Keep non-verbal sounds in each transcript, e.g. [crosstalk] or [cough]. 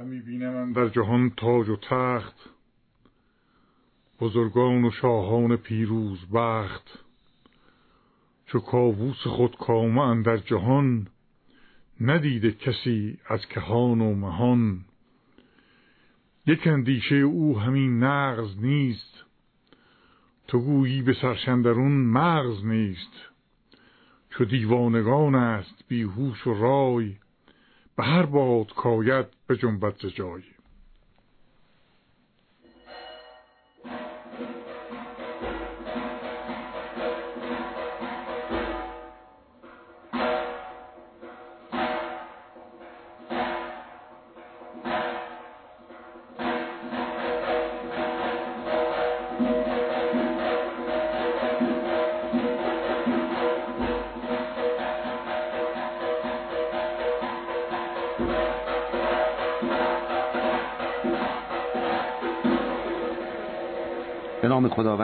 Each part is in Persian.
همی بینم در جهان تاج و تخت بزرگان و شاهان پیروز بخت. چو کاووس خود کامه در جهان ندیده کسی از کهان و مهان. یک اندیشه او همین نغز نیست تو گویی به سرشندرون مغز نیست. چو دیوانگان است بیهوش و رای به هر باد کاید به جنبت جای.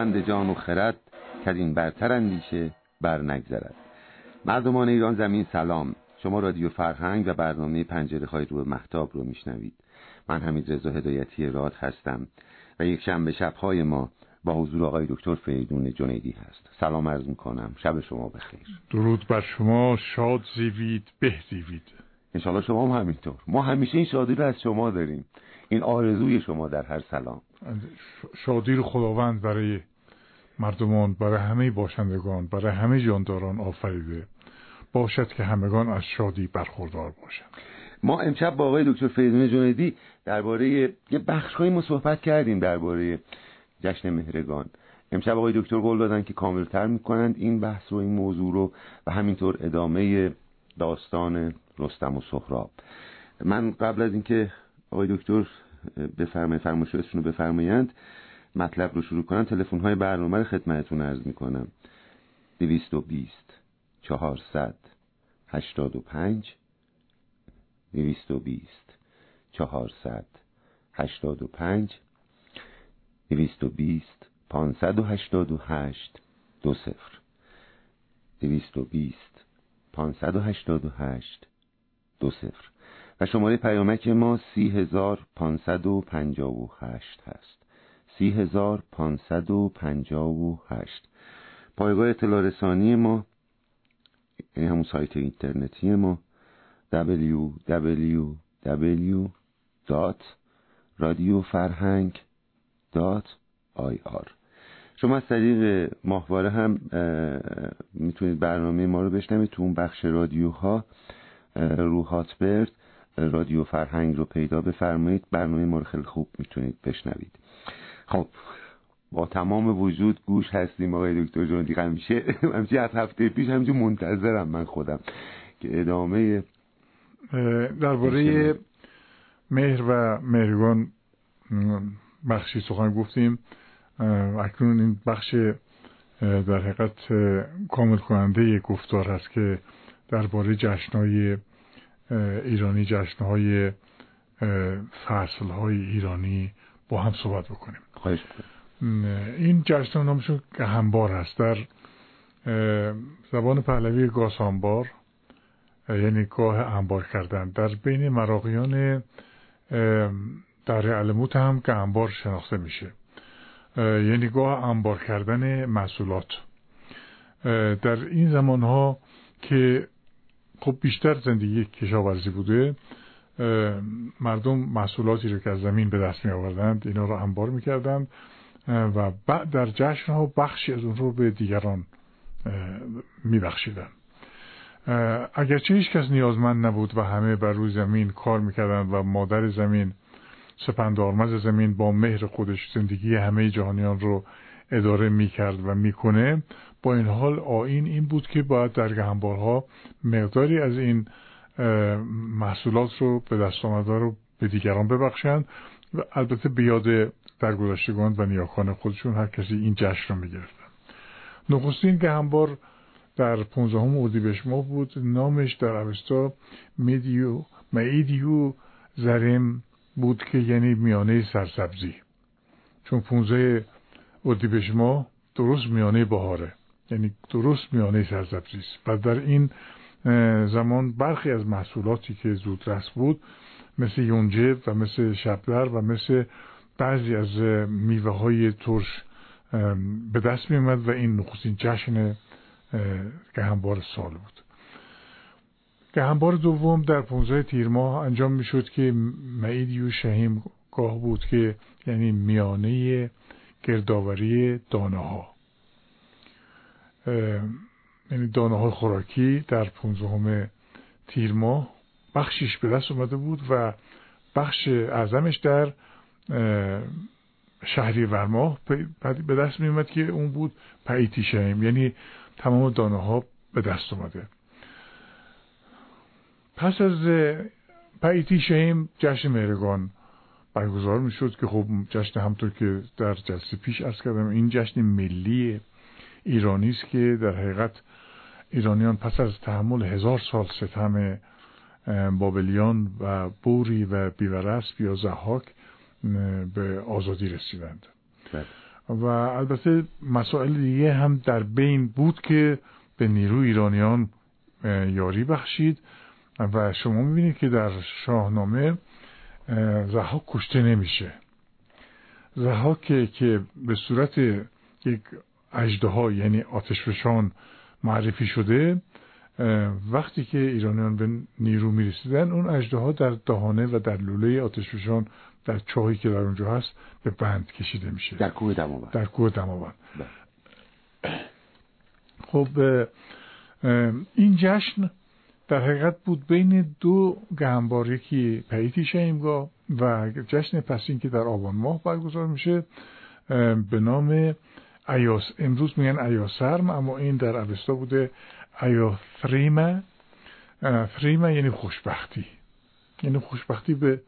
خداوند جان و خرد که این برتر اندیشه بر نگذرد. مردمان ایران زمین سلام. شما رادیو فرهنگ و برنامه پنجره های رو محتاب رو میشنوید. من حمید رضا هدایتی راد هستم و یک شنبه شبهای ما با حضور آقای دکتر فریدون جنیدی هست. سلام عرض می‌کنم. شب شما بخیر. درود بر شما. شاد زیوید به زیوید. انشالله شما هم همینطور. ما همیشه این شادی رو از شما داریم. این آرزوی شما در هر سلام. شادی رو خداوند برای مردمان برای همه باشندگان برای همه جانداران آفریده. باشد که همگان از شادی برخوردار باشند. ما امشب با آقای دکتر فریدون جنیدی درباره یه بخشهایی ما صحبت کردیم درباره جشن مهرگان. امشب آقای دکتر قول دادن که کاملتر می‌کنند این بحث و این موضوع رو و همینطور ادامه داستان رستم و سهراب. من قبل از اینکه آقای دکتر بفرمایید فرمایشاتشون رو بفرمایند مطلب رو شروع کنن تلفن های برنامه رو خدمتتون عرض می‌کنم. 220 400 85 220 400 85 220 588 دو صفر. 220 588 دو صفر. و شماره پیامک ما سی هزار پانصد و پنجاه و هشت هست. سی هزار پانصد و پنجاه و هشت. پایگاه اطلاع رسانی ما یعنی همون سایت اینترنتی ما www.radiofarhang.ir شما از طریق ماهواره هم می‌تونید برنامه ما رو بشنوید تو اون بخش رادیوها رو هاتبرد رادیو فرهنگ رو پیدا بفرمایید. برنامه ما رو خیلی خوب می‌تونید بشنوید. خب با تمام وجود گوش هستیم آقای دکتر جون دیگه همیشه همیشه از هفته پیش همینجا منتظرم من خودم که ادامه درباره مهر و مهرگان بخشی سخن گفتیم. اکنون این بخش در حقیقت کامل کننده گفتار هست که درباره جشنهای ایرانی جشنهای فصلهای ایرانی با هم صحبت بکنیم. این جشن نامشون همبار هست. در زبان پهلوی گاسانبار یعنی گاه انبار کردن. در بین مراقیان در علموت هم که انبار شناخته میشه. یعنی گاه انبار کردن محصولات. در این زمان ها که خب بیشتر زندگی کشاورزی بوده مردم محصولاتی رو که از زمین به دست می آوردند اینا رو انبار می‌کردند و بعد در جشن ها بخشی از اون رو به دیگران میبخشیدن اگرچه هیچ کس نیازمند نبود و همه بر روی زمین کار می‌کردند و مادر زمین سپندارمز زمین با مهر خودش زندگی همه جهانیان رو اداره می‌کرد و می‌کنه با این حال آین این بود که باید در گهنبارها مقداری از این محصولات رو به دست آمده رو به دیگران ببخشند و البته بیاد درگذشتگان و نیاکان خودشون هر کسی این جشن رو می‌گرفتن نخستین گهنبار در 15 اردیبهشت ماه بود نامش در اوستا میدیو میدیو زرم بود که یعنی میانه سرسبزی. چون 15 اردیبهشت درست میانه بهاره یعنی درست میانه سرسبزی است. و در این زمان برخی از محصولاتی که زودرس بود مثل یونجه و مثل شبدر و مثل بعضی از میوه های ترش به دست می و این نخستین جشن گهنبار سال بود. گهنبار دوم در 15 تیر ماه انجام می شد که معیدی و شهیم گاه بود که یعنی میانه گردآوری دانه ها یعنی دانه های خوراکی در 15 تیر ماه بخشیش به دست اومده بود و بخش اعظمش در شهری ورماه به دست می که اون بود پیتی شهیم. یعنی تمام دانه ها به دست اومده. پس از پیتی شهیم جشن مهرگان برگزار می شد که خب جشن همطور که در جلسه پیش ارز کردم این جشن ملی ایرانی است که در حقیقت ایرانیان پس از تحمل هزار سال ستم بابلیان و بوری و بیورسب یا زحاک به آزادی رسیدند بله. و البته مسائل دیگه هم در بین بود که به نیرو ایرانیان یاری بخشید و شما می‌بینید که در شاهنامه زحاک کشته نمیشه زحاک که به صورت یک اجده یعنی آتشفشان معرفی شده وقتی که ایرانیان به نیرو می‌رسیدن اون اجده ها در دهانه و در لوله آتشفشان در چاهی که در اونجا هست به بند کشیده میشه. در کوه دماوند. در کوه دماوند. بله. خب این جشن در حقیقت بود بین دو گهنبار یکی پیتی شهیمگاه و جشن پسین که در آبان ماه برگزار میشه به نام ایاس امروز میگن ایاسرم اما این در اوستا بوده ایاثریمه فریمه یعنی خوشبختی. یعنی خوشبختی به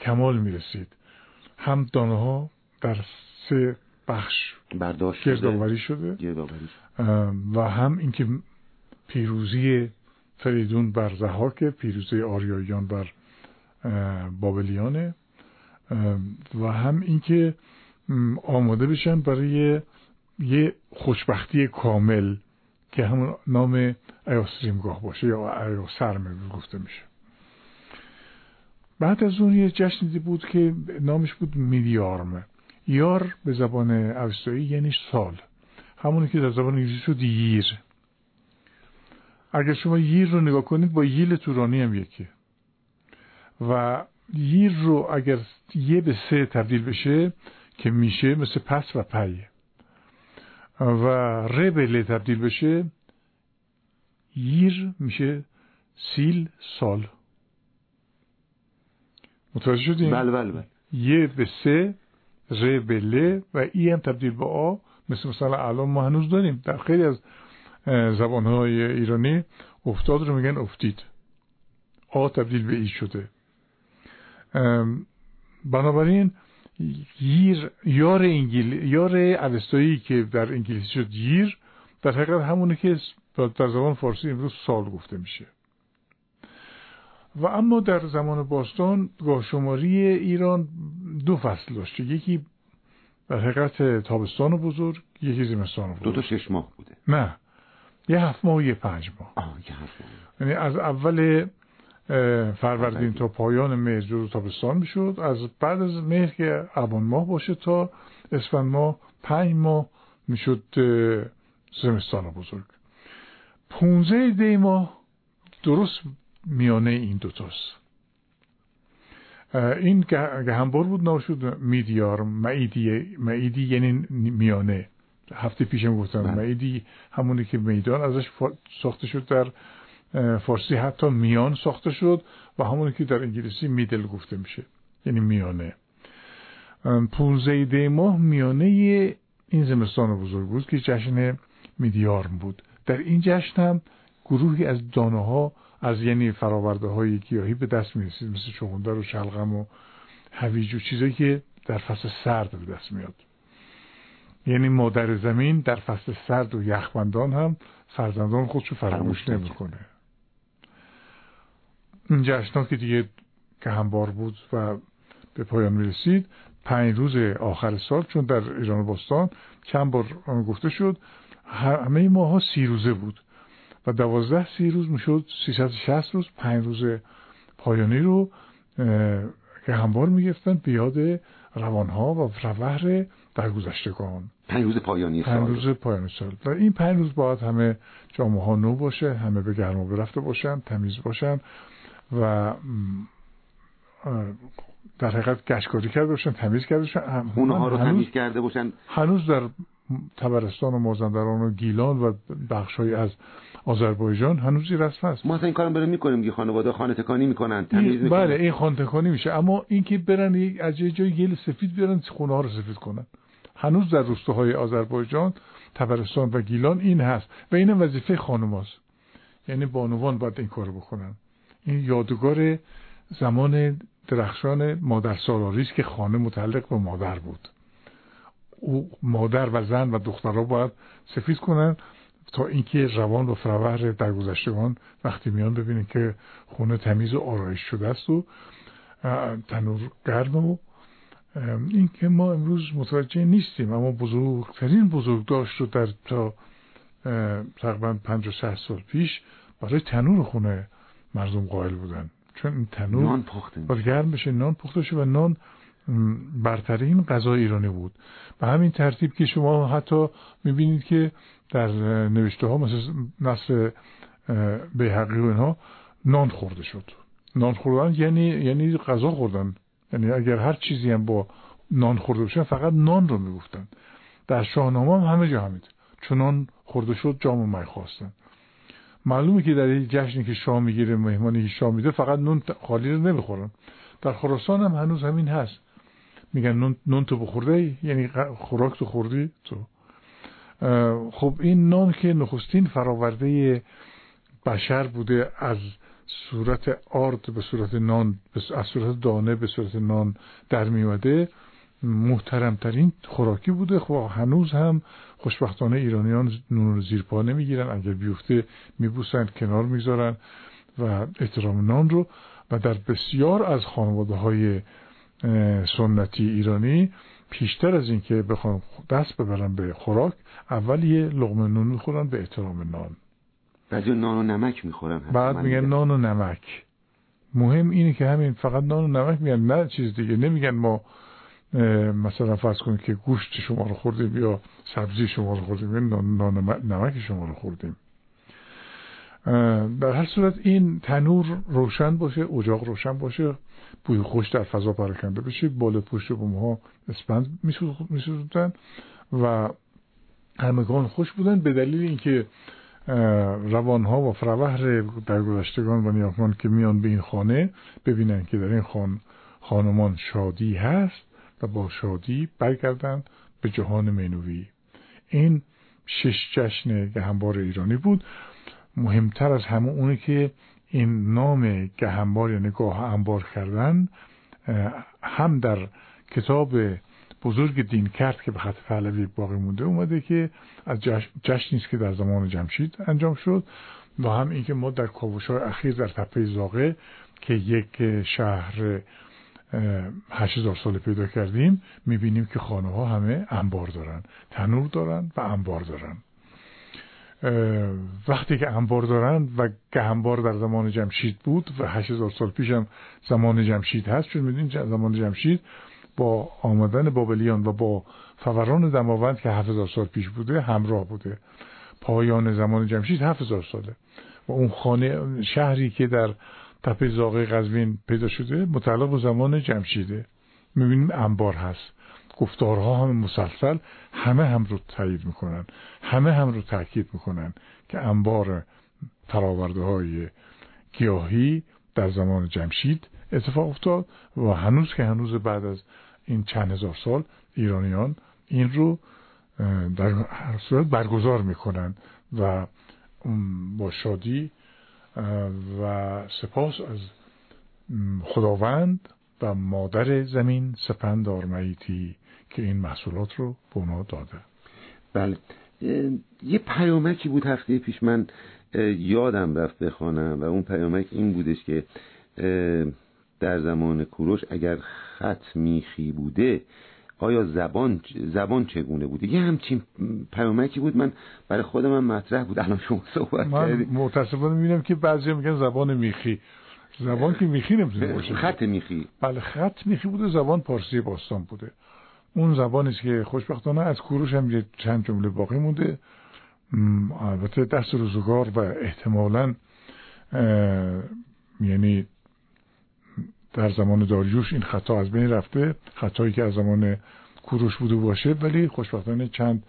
کمال می‌رسید. هم دانه ها در سه بخش برداشت گردآوری شده. و هم اینکه پیروزی فریدون بر زهاک پیروزی آریاییان بر بابلیانه. و هم اینکه آماده بشن برای یه خوشبختی کامل که همون نام ایاسریمگاه باشه یا ایاسرم گفته میشه. بعد از اون یه جشنی بود که نامش بود میدیارم یار به زبان اوستایی یعنی سال. همونی که در زبان انگلیسی شد ییر. اگر شما ییر رو نگاه کنید با ییل تورانی هم یکی و ییر رو اگر یه به سه تبدیل بشه که میشه مثل پس و پی. و ر به ل تبدیل بشه ییر میشه سیل سال. متوجه شدیم؟ بله بله بله. یه به سه ر به ل و ای هم تبدیل به آ. مثل مثلا الان ما هنوز داریم. در خیلی از زبانهای ایرانی افتاد رو میگن افتید. آ تبدیل به ای شده. بنابراین ییر یار انگل یار اوستایی که در انگلیسی شد ییر در حقیقت همونه که در زبان فارسی امروز سال گفته میشه. و اما در زمان باستان گاهشماری ایران دو فصل داشته یکی در حقیقت تابستان بزرگ یکی زمستان بزرگ. دو تا شش ماه بوده. نه. یه هفت ماه و یه پنج ماه. یعنی از اول فروردین تا پایان مهر جزو تابستان می‌شد. از بعد از مهر که ابان ماه باشه تا اسفند ماه پنج ماه می‌شد زمستان بزرگ. پونزه دی ماه درست میانه این دوتاست این گهنبار بود ناشد میدیار معیدی معیدی یعنی میانه. هفته پیشم گفتم بله. معیدی همونی که میدان ازش ساخته شد در فارسی حتی میان ساخته شد و همونی که در انگلیسی میدل گفته میشه. یعنی میانه. پونزه ماه میانه این زمستان بزرگ بود که جشن میدیارم بود. در این جشن هم گروهی از دانه ها از یعنی فراورده های گیاهی به دست می رسید مثل چغندر و شلغم و هویج و چیزایی که در فصل سرد به دست میاد. یعنی مادر زمین در فصل سرد و یخبندان هم فرزندان خودشو فراموش نمی‌کنه. این جشن که دیگه که همبار بود و به پایان می رسید پنج روز آخر سال چون در ایران باستان چند بار گفته شد همه ماه ها سی روزه بود و دوازده سی روز می‌شد 360 روز پنج روز پایانی رو که هموار می‌گفتن به یاد روانها و فروهر درگذشتگان. پنج روز پایانی سال. پنج روز پایانی سال. در این پنج روز باید همه جامعه ها نو باشه همه به گرما برفته باشن تمیز باشن. و در حقیقت گشکاری کرده باشن تمیز کرده باشن. خونه ها رو تمیز کرده باشن. هنوز در تبرستان و مازندران و گیلان و بخشهایی از آذربایجان هنوز رسم هست ما این کارم برای می‌کنیم که خانواده خانه تکانی می‌کنن تمیز می‌کنن. بله این خانه تکانی میشه. اما اینکه برن از یه جای گل سفید بیارن خونه ها رو سفید کنن. هنوز در روستاهای آذربایجان تبرستان و گیلان این هست. و این وظیفه خانماست یعنی بانوان باید این کارو بکنن. این یادگار زمان درخشان مادر سالاری است که خانه متعلق به مادر بود. او مادر و زن و دخترها باید سفید کنن تا اینکه روان و فروهر در گذشتگان وقتی میان ببینید که خونه تمیز و آرایش شده است و تنور گرم و این که ما امروز متوجه نیستیم اما بزرگترین بزرگداشت رو در تا تقریبا پنج و سال پیش برای تنور خونه مردم قائل بودن. چون این تنور نان پخته گرم بشه نان پخته شه و نان برترین غذای ایرانی بود. به همین ترتیب که شما حتی می‌بینید که در نوشته ها مثل نصر بیحقی و اینها نان خورده شد. نان خوردن یعنی یعنی غذا خوردن. یعنی اگر هر چیزی هم با نان خورده باشن فقط نان رو می‌گفتن. در شاهنامه هم همه جا همید چون نان خورده شد جام می خواستن معلومه که در این جشنی که شاه می‌گیره مهمانی که شاه میده فقط نون خالی رو نمی‌خورن. در خراسان هم هنوز همین هست. میگن نون, نون تو بخورده یعنی خوراک تو خوردی؟ تو. خب این نان که نخستین فراورده بشر بوده از صورت آرد به صورت نان از صورت دانه به صورت نان در میومده محترمترین خوراکی بوده. خب هنوز هم خوشبختانه ایرانیان نون رو زیر پا نمی‌گیرن. اگر بیفته میبوسن کنار می‌ذارن و احترام نان رو. و در بسیار از خانواده های سنتی ایرانی پیشتر از اینکه بخوان دست ببرن به خوراک اول یه لغمه نون می‌خورن به احترام نان. بعد نان و نمک می‌خورن. بعد میگن. نان و نمک. مهم اینه که همین فقط نان و نمک میگن نه چیز دیگه. نمیگن ما مثلا فرض کنید که گوشت شما رو خوردیم یا سبزی شما رو خوردیم نان, نان نمک شما رو خوردیم. در هر صورت این تنور روشن باشه اجاق روشن باشه بوی خوش در فضا پراکنده بشه بالا پشت بوم ها اسپند میسوزدن و همگان خوش بودن. به دلیل اینکه روانها و فروهر درگذشتگان و نیاکان که میان به این خانه ببینن که در این خان خانمان شادی هست و با شادی برگردن به جهان مینوی. این شش جشن گهنبار ایرانی بود. مهمتر از همه اونه که این نام گهنبار یعنی گاه انبار کردن هم در کتاب بزرگ دین کرد که به خط پهلوی باقی مونده اومده که از جشنی است که در زمان جمشید انجام شد و هم اینکه ما در کاوش اخیر در تپه زاغه که یک شهر هزار سال پیدا کردیم می‌بینیم که خانه ها همه انبار دارن. تنور دارن و انبار دارن. وقتی که انبار دارن و گهنبار در زمان جمشید بود و هزار سال پیش هم زمان جمشید هست چون می‌دونید زمان جمشید با آمدن بابلیان و با فوران دماوند که هزار سال پیش بوده همراه بوده. پایان زمان جمشید هزار ساله. و اون خانه شهری که در تپه زاغه قزوین پیدا شده متعلق به زمان جمشیده. می‌بینیم انبار هست. گفتارها هم مسلسل همه هم رو تایید می‌کنن. همه هم رو تاکید می‌کنن که انبار فراورده های گیاهی در زمان جمشید اتفاق افتاد و هنوز که هنوز بعد از این چند هزار سال ایرانیان این رو در هر صورت برگزار می‌کنن و با شادی و سپاس از خداوند و مادر زمین سپند آرمیتی که این محصولات رو به اونا داده. بله. یه پیامکی بود هفته پیش من یادم رفت بخوانم و اون پیامک این بودش که در زمان کوروش اگر خط میخی بوده آیا زبان زبان چگونه بوده یه همچین پیامکی بود من برای خودم هم مطرح بود. الان شما صحبت من متاسفانه می‌بینم که بعضی میگن زبان میخی. زبان که میخی نمی‌تونه باشه. خط میخی. بله خط میخی بوده زبان پارسی باستان بوده. اون زبانی که خوشبختانه از کوروش هم یه چند جمله باقی مونده. البته دست روزگار و احتمالا یعنی در زمان داریوش این خطا از بین رفته خطایی که از زمان کوروش بوده باشه ولی خوشبختانه چند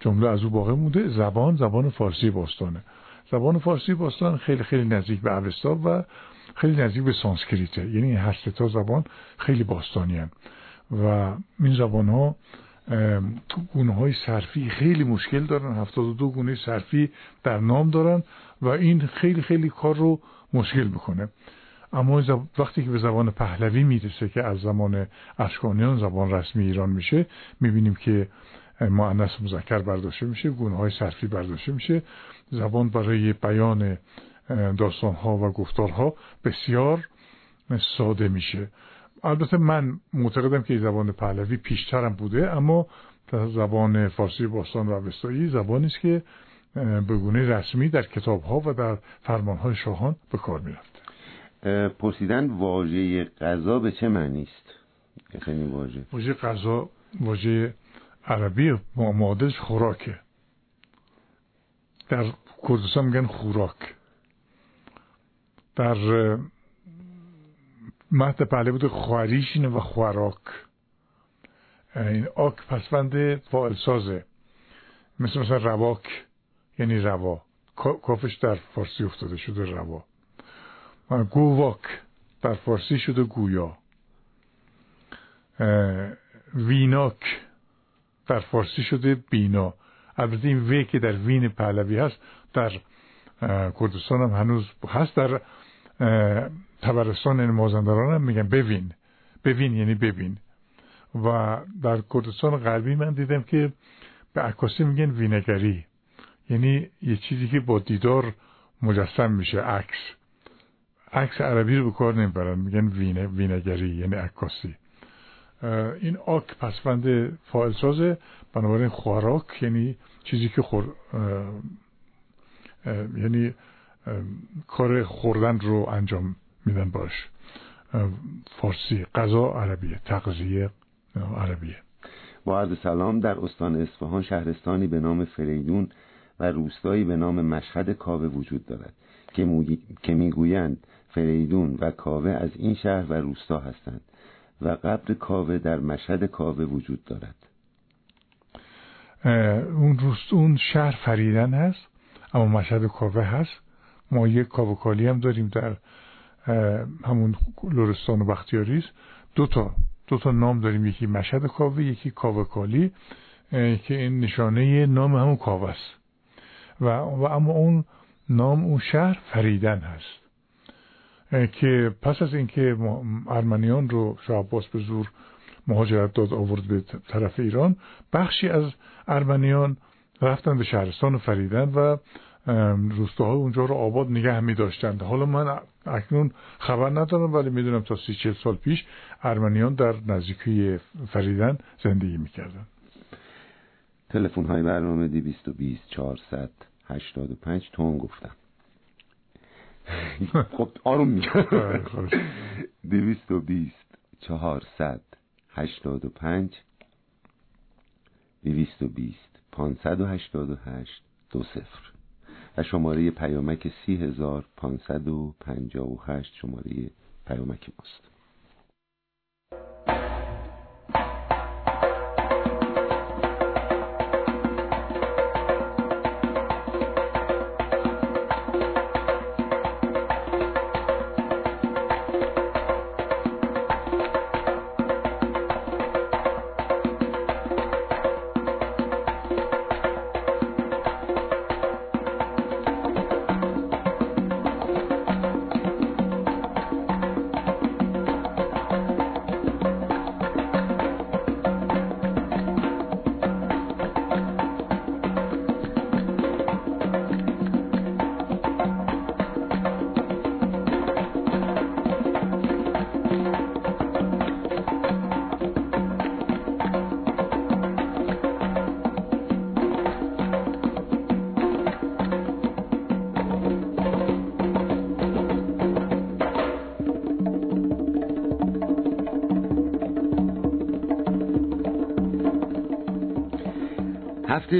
جمله از او باقی مونده. زبان زبان فارسی باستانه. زبان فارسی باستان خیلی خیلی نزدیک به اوستا و خیلی نزدیک به سانسکریته. یعنی هر تا زبان خیلی باستانی هن. و این زبان ها گونه های صرفی خیلی مشکل دارن. هفتاد دو گونه صرفی در نام دارن و این خیلی خیلی کار رو مشکل می‌کنه. اما وقتی که به زبان پهلوی می‌رسه که از زمان اشکانیان زبان رسمی ایران میشه می‌بینیم که معنیس مذکر برداشته میشه گونه های صرفی برداشته میشه. زبان برای بیان داستان ها و گفتارها بسیار ساده میشه. البته من معتقدم که زبان پهلوی پیشترم بوده اما زبان فارسی باستان و اوستایی زبانی است که به گونه رسمی در کتاب ها و در فرمان های شاهان به کار می‌رفته پرسیدن واژه غذا به چه معنی است؟ خیلی واژه. واژه غذا واژه عربی معادلش خوراکه. در کردستان میگن خوراک. در مهد پهله بود خواریشینه و خوراک. این آک پسوند فائل سازه مثل مثلا رواک یعنی روا. کافش در فارسی افتاده شده روا. گوواک در فارسی شده گویا. ویناک. در فارسی شده بینا. البته این وی که در وین پهلوی هست در کردستان هم هنوز هست. در تبرستان این مازندران هم میگن ببین. ببین یعنی ببین. و در کردستان غربی من دیدم که به عکاسی میگن وینگری. یعنی یه چیزی که با دیدار مجسم میشه عکس. عکس عربی رو به کار نمی‌برن. میگن وینه وینگری یعنی عکاسی. این آک پسوند فائل سازه بنابراین خوراک یعنی چیزی که خور یعنی کار خوردن رو انجام میدن باش. فارسی غذا عربیه تغذیه عربیه. با عرض سلام در استان اصفهان شهرستانی به نام فریدون و روستایی به نام مشهد کاوه وجود دارد. که می‌گویند فریدون و کاوه از این شهر و روستا هستند و قبر کاوه در مشهد کاوه وجود دارد. اون روست اون شهر فریدن هست اما مشهد کاوه هست. ما یک کاوکالی هم داریم در همون لورستان و بختیاریز. دو تا دو تا نام داریم. یکی مشهد کاوه یکی کاوکالی که این نشانه نام همون کاوه است. و, و اما اون نام اون شهر فریدن هست. که پس از اینکه ارمنیان رو شاه به زور مهاجرت داد آورد به طرف ایران بخشی از ارمنیان رفتن به شهرستان فریدن و روستاهای اونجا رو آباد نگه می داشتند. حالا من اکنون خبر ندارم ولی می‌دونم تا سی چل سال پیش ارمنیان در نزدیکی فریدن زندگی می‌کردن تلفن های برنامه دی بیست و بیست چهارصد هشتاد و پنج تون گفتم. [laughs] خب آروم میگم دویست و بیست چهارصد هشتاد و پنج دویست و بیست پانصد و هشتاد و هشت دو صفر. و شماره پیامک سی هزار پانصد و پنجاه و هشت شماره پیامک ماست.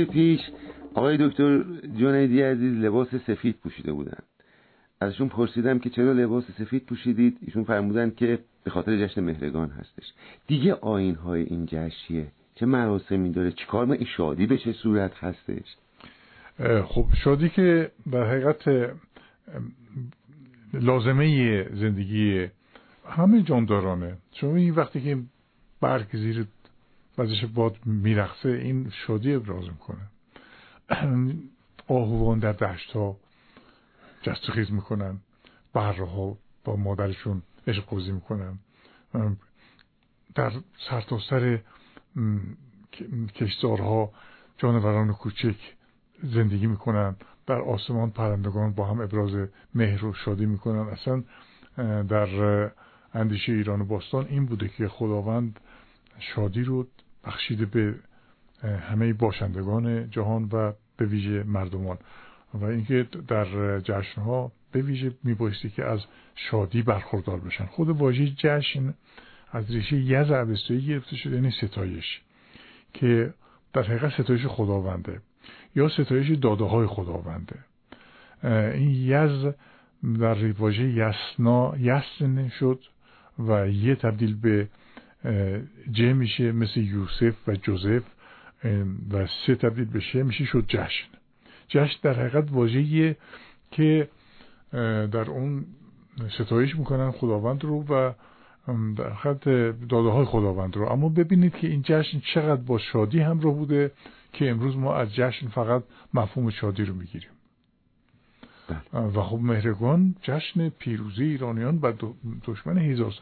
پیش آقای دکتر جنیدی عزیز لباس سفید پوشیده بودن. ازشون پرسیدم که چرا لباس سفید پوشیدید؟ ایشون فرمودن که به خاطر جشن مهرگان هستش. دیگه آین های این جشنیه. چه مراسمی داره؟ چیکار ما این شادی به چه صورت هستش؟ خب شادی که در حقیقت لازمه زندگی همه جاندارانه. چون این وقتی که برگ زیر وزش باد میرخصه این شادی ابراز می‌کنه. آهوان در دشت ها می‌کنن برها با مادرشون عشق قوزی می‌کنن. در سرتاسر کشتارها جانوران کوچک زندگی می‌کنن. در آسمان پرندگان با هم ابراز مهر و شادی می‌کنن. اصلا در اندیشه ایران و باستان این بوده که خداوند شادی رو بخشیده به همه باشندگان جهان و به ویژه مردمان. و اینکه در جشنها به ویژه میبایستی که از شادی برخوردار بشن. خود واژه جشن از ریشه یز عبستایی گرفته شده یعنی ستایش که در حقیقت ستایش خداونده یا ستایش داده های خداونده این یز در واژه یسنا یسن شد و یه تبدیل به ج میشه مثل یوسف و جوزف و سه تبدیل به شه میشه شد جشن. جشن در حقیقت واژه‌ایه که در اون ستایش می‌کنن خداوند رو و در خط داده های خداوند رو. اما ببینید که این جشن چقدر با شادی همراه بوده که امروز ما از جشن فقط مفهوم شادی رو می‌گیریم. بله. و خب مهرگان جشن پیروزی ایرانیان و دشمن هزار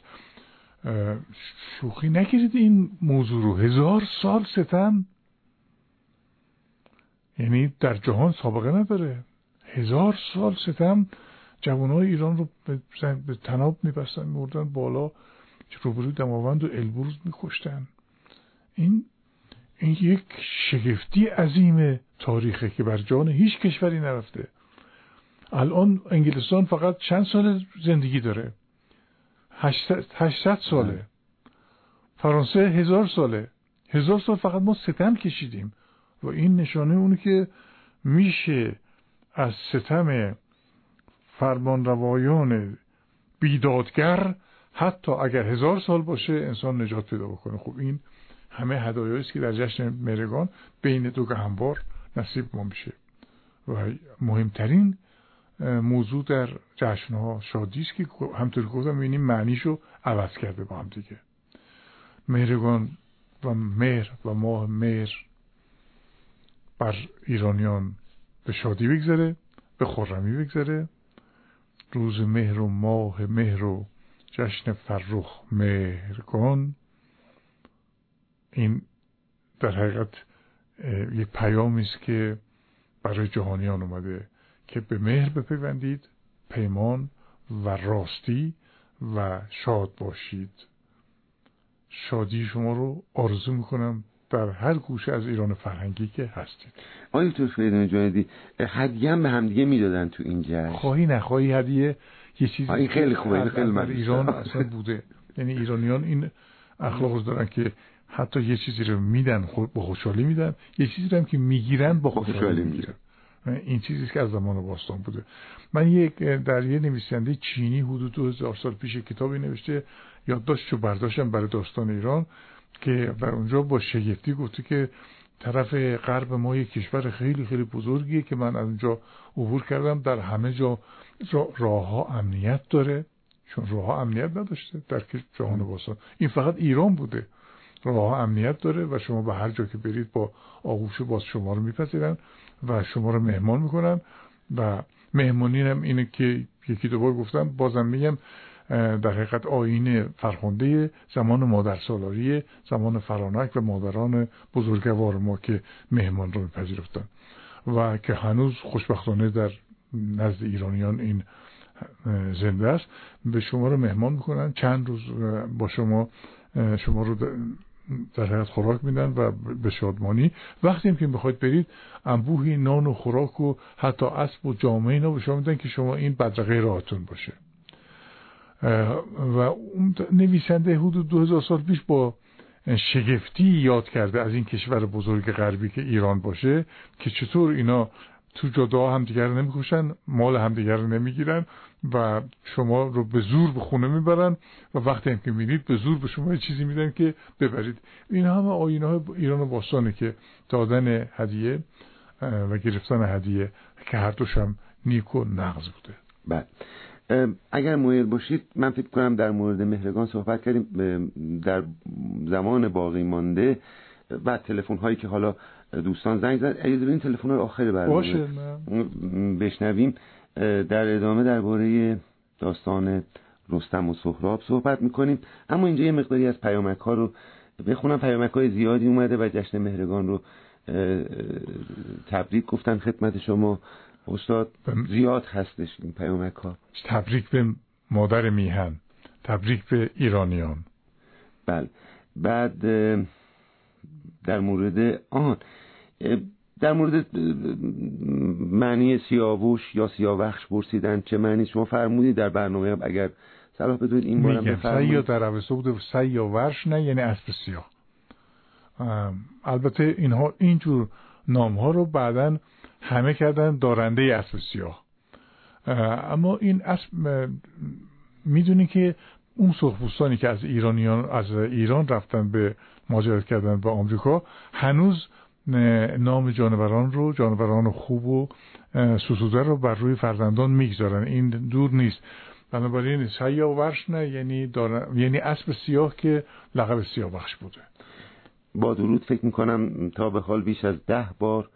شوخی نگیرید این موضوع رو. هزار سال ستم. یعنی در جهان سابقه نداره. هزار سال ستم جوانای ایران رو به تناب میبستن میبردن بالا روبروی دماوند و البروز میکشتن. این این یک شگفتی عظیم تاریخه که بر جان هیچ کشوری نرفته. الان انگلستان فقط چند سال زندگی داره. هشتصد ساله. فرانسه هزار ساله. هزار سال فقط ما ستم کشیدیم و این نشانه اونی که میشه از ستم فرمانروایان بیدادگر حتی اگر هزار سال باشه انسان نجات پیدا بکنه. خب این همه هدایایی است که در جشن مرگان بین دو گهنبار نصیب ما میشه. و مهمترین موضوع در جشن ها شادی است که همطور گفتم می‌بینیم معنیشو عوض کرده با هم دیگه. مهرگان و مهر و ماه مهر بر ایرانیان به شادی بگذره به خرمی بگذره. روز مهر و ماه مهر و جشن فرخ مهرگان. این در حقیقت یک پیامی است که برای جهانیان اومده. که به مهر بپیوندید پیمان و راستی و شاد باشید. شادی شما رو آرزو می‌کنم در هر گوشه از ایران فرهنگی که هستید. آیا تو فریدون جاندی هدیه هم به همدیگه می‌دادن تو این جشن. خواهی نخواهی هدیه یه چیزی این خیلی خوبه خیلی در ایران [laughs] اصلا بوده. یعنی ایرانیان این اخلاق دارن که حتی یه چیزی رو میدن با خوشحالی میدن یه چیزی رو هم که می‌گیرن با خوشحالی می‌گیرن. این چیزی که از زمان باستان بوده. من یک در یه نویسنده چینی حدود دو هزار سال پیش کتابی نوشته یادداشتشو برداشتم برای داستان ایران که بر اونجا با شگفتی گفته که طرف غرب ما یک کشور خیلی خیلی بزرگیه که من از اونجا عبور کردم. در همه جا راه ها امنیت داره چون راه ها امنیت نداشته در جهان باستان. این فقط ایران بوده. راه ها امنیت داره و شما به هر جا که برید با آغوش باز شما رو میپذیرن. و شما رو مهمان می‌کنن و مهمانی هم اینه که یکی دو بار گفتم بازم میگم در حقیقت آین فرخنده زمان مادر سالاری زمان فرانک و مادران بزرگوار ما که مهمان رو میپذیرفتن و که هنوز خوشبختانه در نزد ایرانیان این زنده است. به شما رو مهمان می‌کنن. چند روز با شما شما رو در حقیقت خوراک میدن و به شادمانی. وقتی که می‌خواید برید انبوهی نان و خوراک و حتی اسب و جامعه اینا به شما میدن که شما این بدرقه راهتون باشه. و نویسنده حدود دو هزار سال پیش با شگفتی یاد کرده از این کشور بزرگ غربی که ایران باشه که چطور اینا تو جدا هم دیگر نمی‌کشن مال هم دیگر نمی‌گیرن. و شما رو به زور به خونه می‌برن و وقتی هم که میرید به زور به شما چیزی میدن که ببرید این همه آینه های ایران باستانه که دادن هدیه و گرفتن هدیه که هر دوش هم نیک و نقض بوده. بله. اگر مویل باشید من فکر کنم در مورد مهرگان صحبت کردیم. در زمان باقی مانده و تلفن هایی که حالا دوستان زنگ زد اگه این تلفن آخر برنامه. بشنویم. در ادامه درباره داستان رستم و سهراب صحبت می‌کنیم. اما اینجا یه مقداری از پیامک ها رو بخونم. پیامک های زیادی اومده و جشن مهرگان رو تبریک گفتن خدمت شما. استاد زیاد هستش این پیامک ها تبریک به مادر میهن. تبریک به ایرانیان. بله. بعد در مورد آن در مورد معنی سیاوش یا سیاوخش پرسیدن چه معنی شما فرمودید در برنامه اگر صلاح بدونید این بارم بفرمایید. یا در عوضه بوده ورش نه یعنی اسب سیاه. البته اینها اینجور نام ها رو بعدا همه کردن دارنده اسب سیاه. اما این اسب می‌دونی که اون سرخپوستانی که از ایرانیان از ایران رفتن به مهاجرت کردن به آمریکا هنوز نام جانوران رو جانوران خوب و سسوده رو بر روی فرزندان می‌گذارن. این دور نیست. بنابراین سیا ورش نه یعنی یعنی اسب سیاه که لقب سیاه بخش بوده. با درود فکر می‌کنم تا به حال بیش از ده بار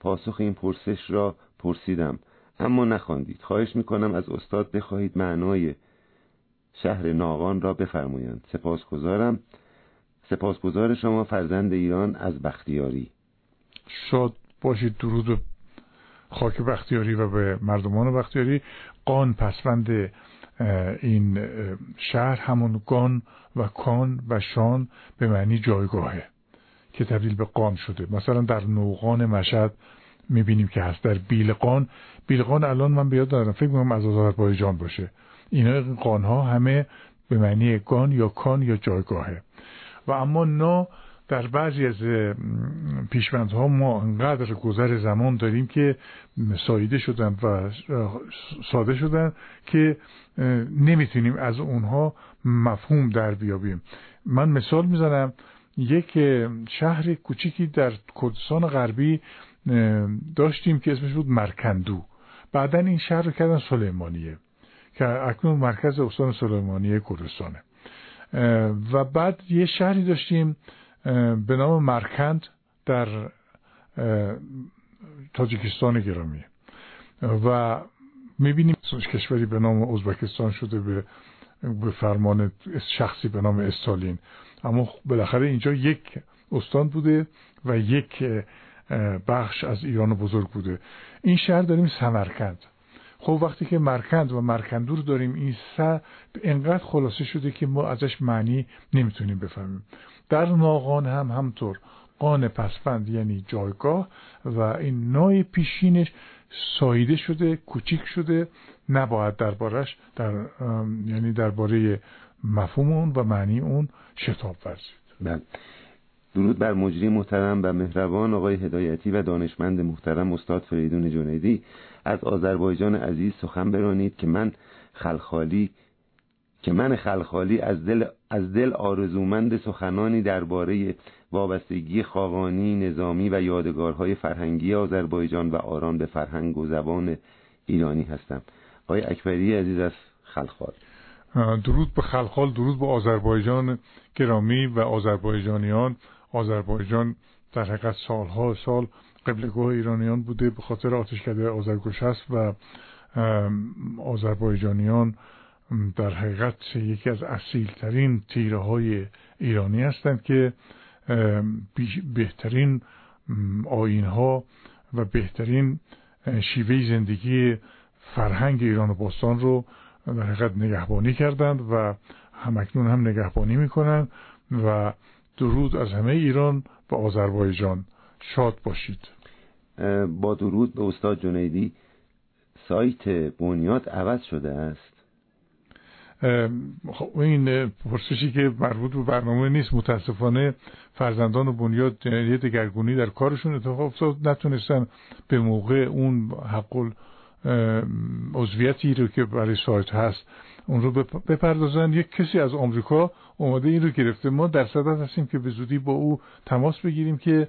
پاسخ این پرسش را پرسیدم. اما نخواندید. خواهش می‌کنم از استاد بخواهید معنای شهر ناغان را بفرمایند. سپاسگزارم. سپاسگزار شما فرزند ایران از بختیاری. شاد باشید درود خاک بختیاری و به مردمان بختیاری. قان پسوند این شهر همون گان و کان و شان به معنی جایگاهه که تبدیل به قان شده. مثلا در نوقان مشهد می‌بینیم که هست در بیلقان بیلقان الان من بیاد دارم فکر می‌کنم از آذربایجان باشه. اینا قان ها همه به معنی گان یا کان یا جایگاهه. و اما نا در بعضی از پیشوندها ما انقدر گذر زمان داریم که سایده شدن و ساده شدن که نمی‌تونیم از اونها مفهوم در بیابیم. من مثال می‌زنم یک شهر کوچیکی در کردستان غربی داشتیم که اسمش بود مرکندو. بعدا این شهر رو کردن سلیمانیه که اکنون مرکز استان سلیمانیه کردستانه. و بعد یه شهری داشتیم به نام مرکند در تاجیکستان گرامی. و می‌بینیم کشوری به نام ازبکستان شده به به فرمان شخصی به نام استالین. اما بالاخره اینجا یک استان بوده و یک بخش از ایران بزرگ بوده. این شهر داریم سمرکند. خب وقتی که مرکند و مرکندور داریم این سه انقدر خلاصه شده که ما ازش معنی نمی‌تونیم بفهمیم. در ناقان هم همطور قان پسفند یعنی جایگاه و این نوع پیشینش سایده شده کوچیک شده نباید دربارش در یعنی درباره مفهوم اون و معنی اون شتاب ورزید. بله. درود بر مجری محترم و مهربان آقای هدایتی و دانشمند محترم استاد فریدون جنیدی. از آذربایجان عزیز سخن برانید که من خلخالی که من خلخالی از دل, از دل آرزومند سخنانی درباره وابستگی خاقانی نظامی و یادگارهای فرهنگی آذربایجان و آران به فرهنگ و زبان ایرانی هستم. آقای اکبری عزیز از خلخال. درود به خلخال درود به آذربایجان گرامی و آذربایجانیان. آذربایجان در حقیقت سالها سال قبلگاه ایرانیان بوده به خاطر آتشکده آذرگوش هست و آذربایجانیان در حقیقت یکی از اصیل ترین تیره های ایرانی هستند که بهترین آین ها و بهترین شیوه زندگی فرهنگ ایران و باستان رو در حقیقت نگهبانی کردند و همکنون هم نگهبانی می‌کنند و درود از همه ایران و آذربایجان. شاد باشید. با درود به استاد جنیدی سایت بنیاد عوض شده است؟ خب این پرسشی که مربوط به برنامه نیست متاسفانه فرزندان و بنیاد یه دگرگونی در کارشون اتفاق افتاد نتونستن به موقع اون حق عضویتی رو که برای سایت هست اون رو بپردازن. یک کسی از آمریکا اومده این رو گرفته. ما در صدت هستیم که به زودی با او تماس بگیریم که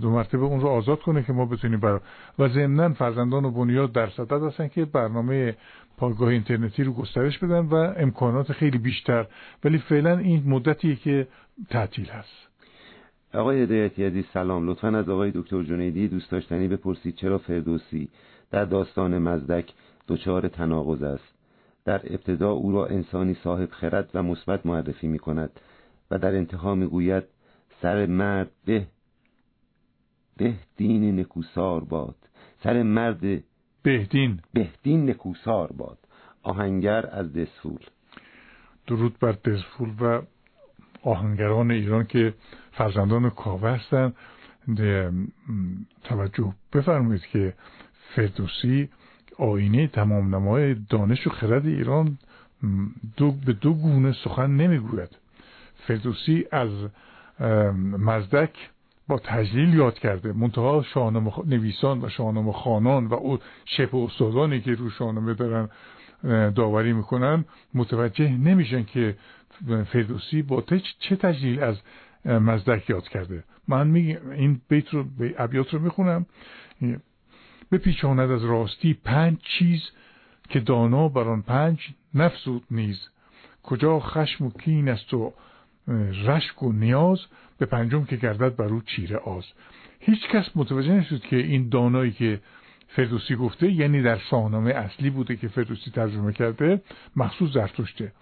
دو مرتبه اون رو آزاد کنه که ما بتونیم بر و ضمنا فرزندان و بنیاد در صدت هستن که برنامه پایگاه اینترنتی رو گسترش بدن و امکانات خیلی بیشتر. ولی فعلا این مدتی که تعطیل هست. آقای هدایتی عزیز سلام. لطفا از آقای دکتر جنیدی دوست داشتنی بپرسید چرا فردوسی در داستان مزدک دچار تناقض است؟ در ابتدا او را انسانی صاحب خرد و مثبت معرفی می کند و در انتها می گوید سر مرد به به دین نکوسار باد. سر مرد بهدین. بهدین نکوسار باد. آهنگر از دسفول. درود بر دسفول و آهنگران ایران که فرزندان کاوه هستن. توجه بفرمایید که فردوسی آینه تمام نمای دانش و خرد ایران دو به دو گونه سخن نمی‌گوید. فردوسی از مزدک با تجلیل یاد کرده. منتها شاهنامه نویسان و شاهنامه خانان و او شپ استادانی که رو شاهنامه دارن داوری می‌کنن متوجه نمیشن که فردوسی با چه تجلیل از مزدک یاد کرده. من میگم این بیت رو ابیات رو می‌خونم. بپیچاند از راستی پنج چیز که دانا بر آن پنج نفزود نیز. کجا خشم و کین است و رشک و نیاز؟ به پنجم که گردد بر او چیره آز. هیچ کس متوجه نشد که این دانایی که فردوسی گفته یعنی در شاهنامه اصلی بوده که فردوسی ترجمه کرده مخصوص زرتشته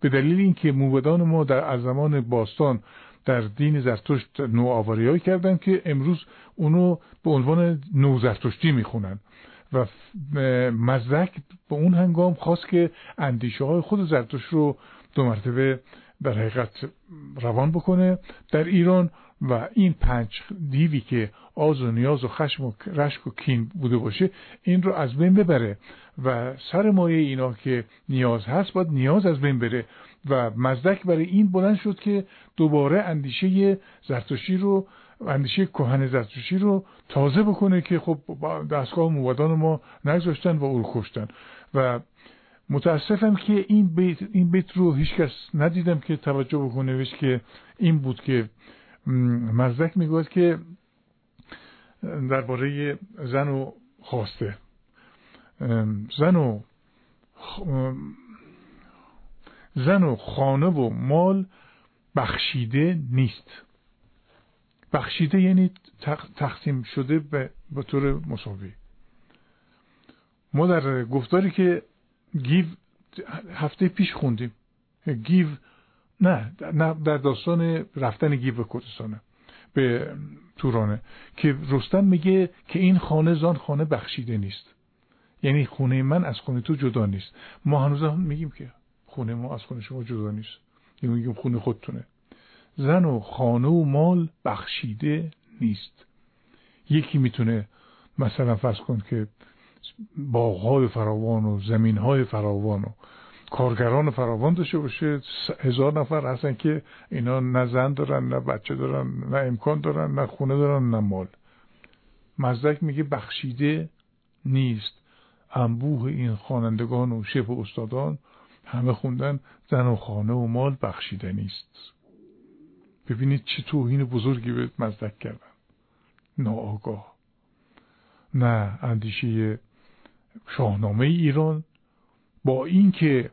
به دلیل اینکه موبدان ما در از زمان باستان در دین زرتشت نوآوریهایی کردن که امروز اونو به عنوان نو زرتشتی می‌خونن. و مزدک به اون هنگام خواست که اندیشه های خود زرتشت رو دو مرتبه در حقیقت روان بکنه در ایران و این پنج دیوی که آز و نیاز و خشم و رشک و کین بوده باشه این رو از بین ببره. و سر مایه اینا که نیاز هست باید نیاز از بین بره. و مزدک برای این بلند شد که دوباره اندیشه زرتشتی رو اندیشه کهن زرتشتی رو تازه بکنه که خب دستگاه موادان ما نگذاشتن و او رو کشتن. و متاسفم که این بیت, این بیت رو هیچکس ندیدم که توجه بکنه. که این بود که مزدک می‌گوید که درباره زن و خواسته. زن و زن و خانه و مال بخشیده نیست. بخشیده یعنی تقسیم شده به طور مساوی. ما در گفتاری که گیو هفته پیش خوندیم. گیو نه در داستان رفتن گیو به کردستانه به تورانه که رستم میگه که این خانه زان خانه بخشیده نیست. یعنی خونه من از خونه تو جدا نیست. ما هنوز هم میگیم که خونه ما از خونه شما جدا نیست. یعنی میگیم خونه خودتونه. زن و خانه و مال بخشیده نیست. یکی می‌تونه مثلا فرض کن که باغهای فراوان و زمینهای فراوان و کارگران فراوان داشته باشه هزار نفر هستن که اینا نه زن دارن نه بچه دارن نه امکان دارن نه خونه دارن نه مال. مزدک میگه بخشیده نیست. انبوه این خوانندگان و شف و استادان همه خوندن زن و خانه و مال بخشیده نیست. ببینید چه توهین بزرگی به مزدک کردن. ناآگاه. نه اندیشه شاهنامه ایران با اینکه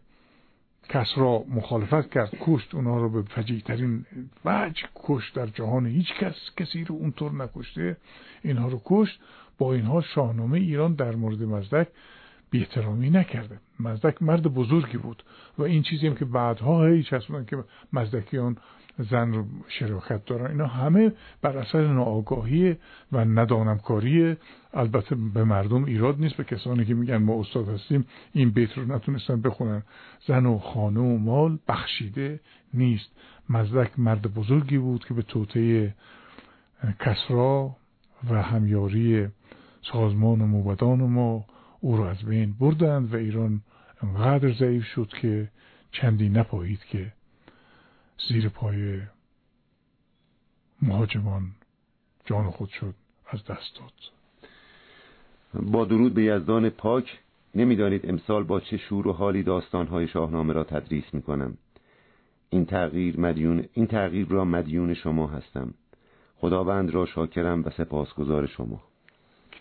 کس را مخالفت کرد کشت اونا رو به فجیترین وجه کشت در جهان هیچ کس کسی رو اونطور نکشته اینها رو کشت. با اینها شاهنامه ایران در مورد مزدک بیحترامی نکرده. مزدک مرد بزرگی بود و این چیزی هم که بعدها هیچ چسبونن که مزدکیان زن رو شراکت دارن اینا همه بر اثر ناآگاهی و ندانمکاری البته به مردم ایراد نیست به کسانی که میگن ما استاد هستیم این بیت رو نتونستن بخونن. زن و خانه و مال بخشیده نیست. مزدک مرد بزرگی بود که به توطعه کسرا و همیاری سازمان و موبدان ما او را از بین بردند و ایران انقدر ضعیف شد که چندی نپایید که زیر پای مهاجمان جان خود شد از دست داد. با درود به یزدان پاک نمی‌دانید امسال با چه شور و حالی داستانهای شاهنامه را تدریس می کنم این تغییر مدیون این تغییر را مدیون شما هستم. خداوند را شاکرم و سپاسگزار شما.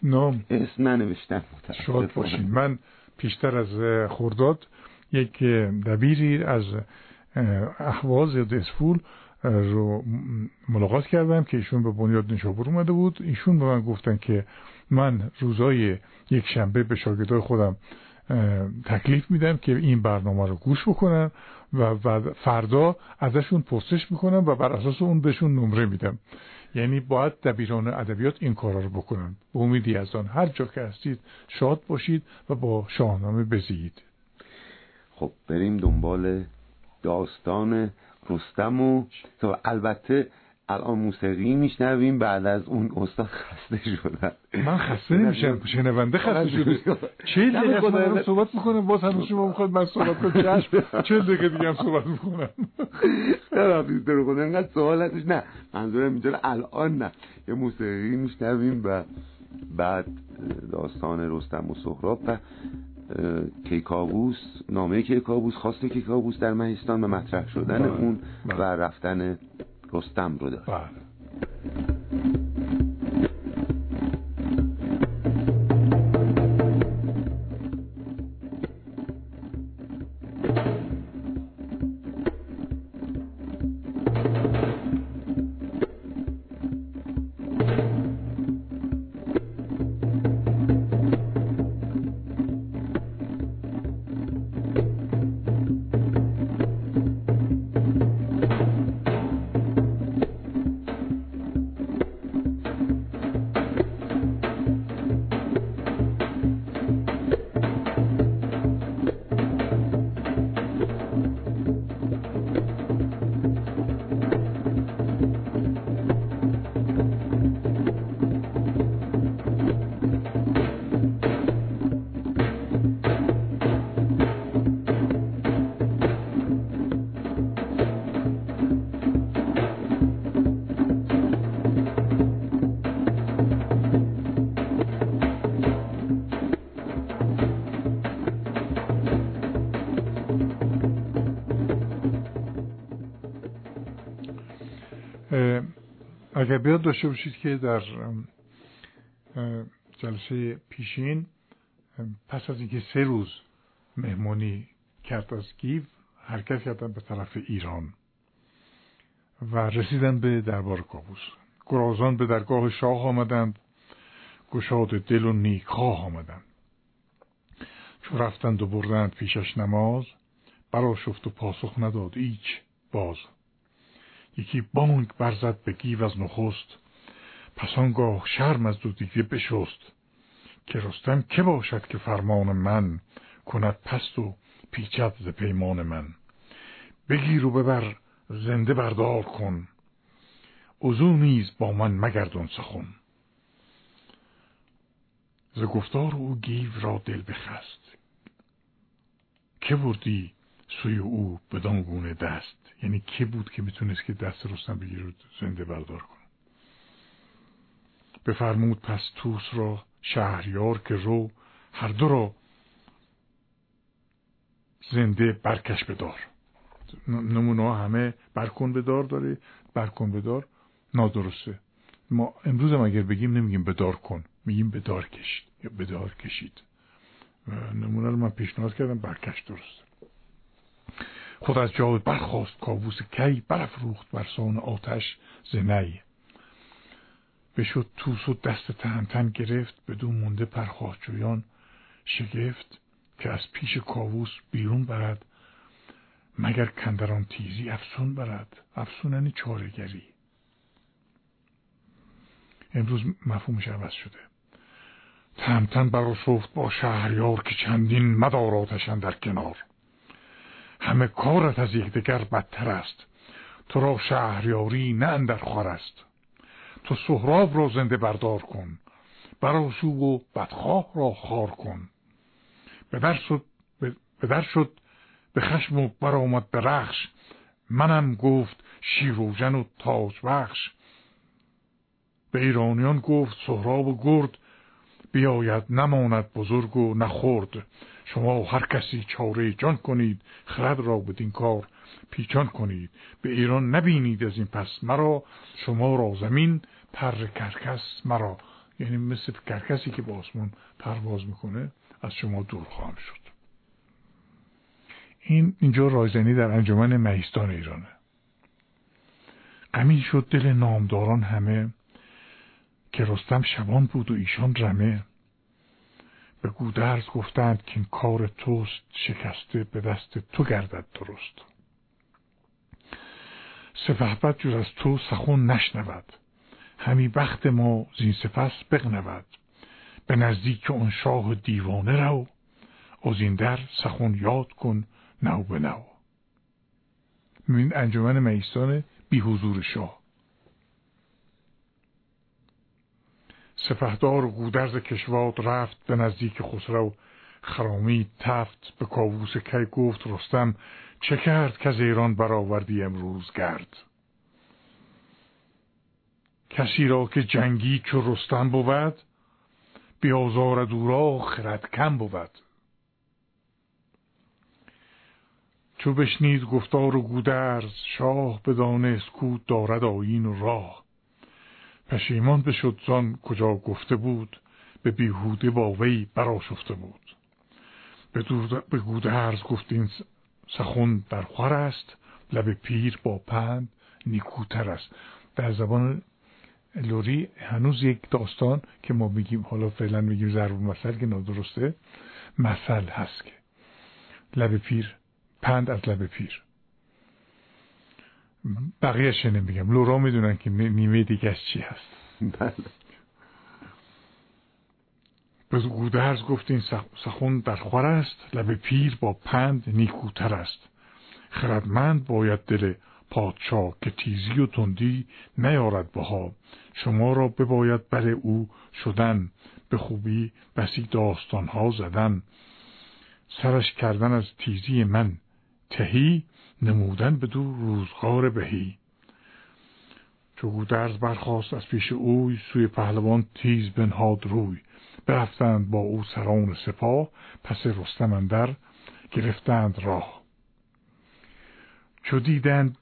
نام. اسم ننوشتم شاد باشین. من پیشتر از خورداد یک دبیری از احواز یا دسفول رو ملاقات کردم که ایشون به بنیاد نشابور اومده بود. ایشون به من گفتن که من روزای یک شنبه به شاگردای خودم تکلیف میدم که این برنامه رو گوش بکنن و فردا ازشون پرسش می‌کنم و بر اساس اون بهشون نمره میدم. یعنی باید دبیران ادبیات این کارا رو بکنن. به امیدی از آن هر جا که هستید شاد باشید و با شاهنامه بزیید. خب بریم دنبال داستان رستم و تو البته الان موسیقی میشنویم بعد از اون استاد خسته شدن. من خسته نمیشم. شنونده خسته شده. چه دقیقه من صحبت می‌کنه؟ باز هنوز شما می‌خواد من صحبت کنم. چه دقیقه دیگه هم صحبت می‌کنم؟ نه رو کنم اینقدر سوال هستش نه منظورم اینجا الان نه. یه موسیقی میشنویم و بعد داستان رستم و سهراب و کیکاووس. نامه کیکاووس خواست کیکاووس در مهستان و مطرح شدن بله، اون بله. و رفتن رستم رو داره بله. اگر بیاد داشته باشید که در جلسه پیشین پس از اینکه سه روز مهمانی کرد از گیو حرکت کردن به طرف ایران و رسیدن به دربار کابوس. گرازان به درگاه شاه آمدند. گشاد دل و نیکخواه آمدند. چو رفتند و بردند پیشش نماز برا شفت و پاسخ نداد. ایچ باز یکی بانگ برزد به گیو از نخست. پس آنگاه شرم از دو دیگه بشست. که رستم که باشد که فرمان من کند پست و پیچد ز پیمان من. بگیر و ببر زنده بردار کن. اوزو نیز با من مگردون سخن. ز گفتار او گیو را دل بخست. که بردی سوی او بدان گونه دست؟ یعنی کی بود که می‌تونست که دست رستم بگیر و زنده بردار کنه؟ بفرمود پس توس را شهریار که رو هر دو را زنده برکش بدار. نمونه همه برکن بدار داره برکن بدار نادرسته. ما امروز هم اگر بگیم نمیگیم بدار کن میگیم بدار کشید یا بدار کشید. نمونه رو من پیشنهاد کردم برکش درسته. خود از جای برخواست کابوس کی برافروخت بر سان آتش زنی بشد توس و دست تهمتن گرفت بدون مونده پرخاشجویان شگفت که از پیش کاووس بیرون برد مگر کندران تیزی افسون برد. افسون یعنی چارگری امروز مفهومش عوض شده. تهمتن براشفت با شهریار که چندین مدار آتشن در کنار. همه کارت از یکدیگر بدتر است. تو را شهریاری نه اندر خور است. تو سهراب را زنده بردار کن. براشو و بدخواه را خار کن. به شد شد به خشم و برآمد به رخش. منم گفت شیروژن و تاج بخش. به ایرانیان گفت سهراب و گرد. بیاید نماند بزرگ و نخورد. شما هر کسی چاره جان کنید خرد را بدین کار پیچان کنید. به ایران نبینید از این پس مرا شما را زمین پر کرکس مرا. یعنی مثل کرکسی که با آسمان پرواز می‌کنه از شما دور خواهم شد. این اینجا رایزنی در انجمن مهیستان ایرانه. غمی شد دل نامداران همه که رستم شبان بود و ایشان رمه. به گودرز گفتند که این کار توست شکسته به دست تو گردد درست. سپهبد جز از تو سخون نشنود. همی بخت ما زین سپس بغنود. به نزدیک اون شاه دیوانه رو. از این در سخون یاد کن نو به نو. این انجمن میستان بی حضور شاه. سپهدار گودرز کشواد رفت به نزدیک خسرو. خرامی تفت به کاووس کی گفت رستم چه کرد که از ایران برآوردی امروز گرد؟ کسی را که جنگی چو رستم بود بیازارد او را خرد کم بود. چو بشنید گفتار و گودرز شاه بدانست کو دارد آیین و راه. پشیمان بشد زان کجا گفته بود به بیهوده با وی براشفته بود. به گودرز گفت این سخن در خور است لب پیر با پند نیکوتر است. در زبان لوری هنوز یک داستان که ما میگیم حالا فعلا میگیم ضرب مثل که نادرسته مثل هست که. لب پیر پند از لب پیر. بقیه نمیگم لورا می‌دونن که نیمه دیگه چی هست. بله. به گودرز گفت این سخون در خور است لب پیر با پند نیکوتر است. خردمند باید دل پادشاه که تیزی و تندی نیارد بها. شما را بباید بر او شدن به خوبی بسی داستانها زدن. سرش کردن از تیزی من. تهی نمودن به دو روزگار بهی. چو گودرز برخواست از پیش اوی سوی پهلوان تیز بنهاد روی. برفتند با او سران سپاه پس رستم اندر گرفتند راه. چو دیدند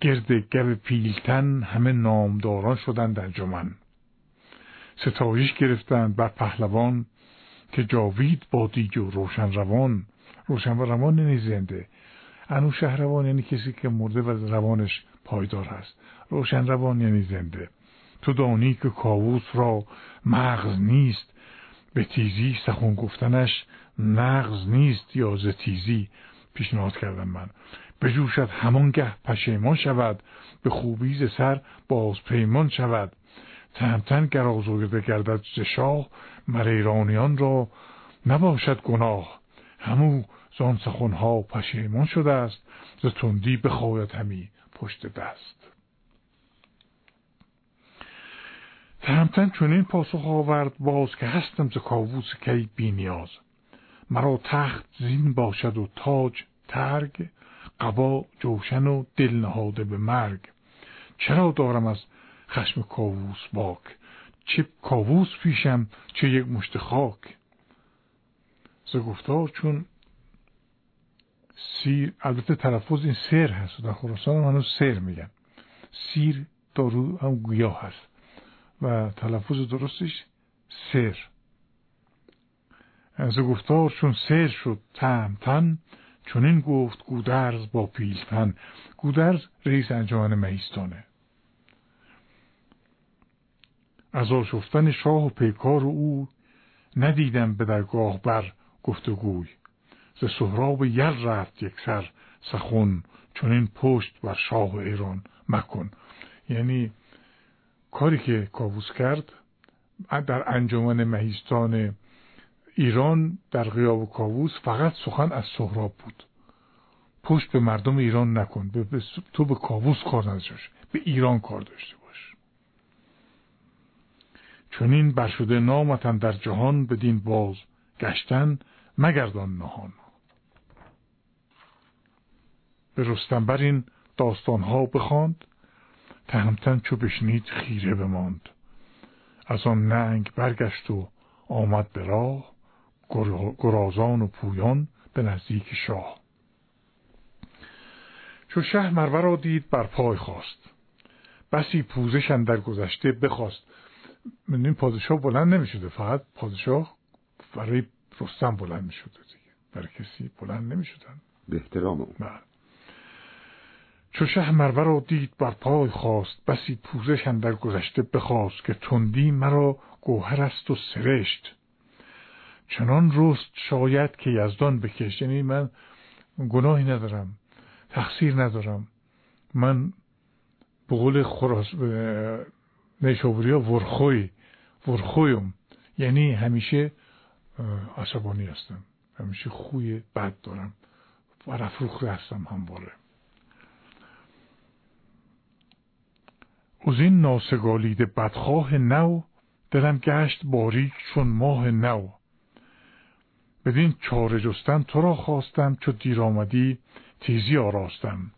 گرد گب پیلتن همه نامداران شدند انجمن ستایش گرفتند بر پهلوان که جاوید با دیگ و روشن روان روشن و روان یعنی زنده انو شهروان یعنی کسی که مرده و روانش پایدار هست. روشن روان یعنی زنده. تو دانی که کاووس را مغز نیست. به تیزی سخون گفتنش نغز نیست یا ز تیزی پیشنهاد کردم من. بجوشد همانگه پشیمان شود. به خوبی ز سر باز پیمان شود. تهمتن گر آزرده گردد ز شاه مر ایرانیان را نباشد گناه. همو زان سخنها پشیمان شده است ز تندی بخواید همی پشت دست. تهمتن چنین پاسخ آورد باز که هستم ز کاووس کی نیاز. مرا تخت زین باشد و تاج ترگ قبا جوشن و دل نهاده به مرگ. چرا دارم از خشم کاووس باک؟ چه کاووس پیشم چه یک مشت خاک؟ ز گفتار چون سیر البته تلفظ این سر هست در خراسان هنوز سر میگن. سیر دارو هم گیاه هست و تلفظ درستش سر از گفتار چون سر شد تن چون این گفت گودرز با پیلتن گودرز رئیس انجمن مهیستانه از آشفتن شاه و پیکار او ندیدم به درگاه بر گفتگوی. ز سهراب یل رفت یک سر سخن چون این پشت بر شاه ایران مکن. یعنی کاری که کاووس کرد در انجمن مهیستان ایران در غیاب کاووس فقط سخن از سهراب بود. پشت به مردم ایران نکن به تو به کاووس کار نداشت به ایران کار داشته باش. چون این برشده نامتن در جهان بدین باز گشتن مگردان نهان. به رستم بر این داستانها بخواند تهمتن چو بشنید خیره بماند. از آن ننگ برگشت و آمد به راه گرازان و پویان به نزدیک شاه. چو شه مرور را دید بر پای خواست بسی پوزش در گذشته بخواست. این پادشاه بلند نمی‌شده فقط پادشاه برای رستم بلند می‌شده دیگه. برای کسی بلند نمی‌شدن. به احترام بله. چو شه مرور را دید بر پای خواست بسی پوزش در گذشته بخواست که تندی مرا گوهر است و سرشت. چنان رست شاید که یزدان بکش یعنی من گناهی ندارم تقصیر ندارم. من به قول خراس نیشابوری ها ورخوی ورخویم. یعنی همیشه عصبانی هستم. همیشه خوی بد دارم. و رفروخته هستم همواره. از این ناسگالیده بدخواه نو دلم گشت باریک چون ماه نو. بدین چاره جستن تو را خواستم چو دیر آمدی تیزی آراستم.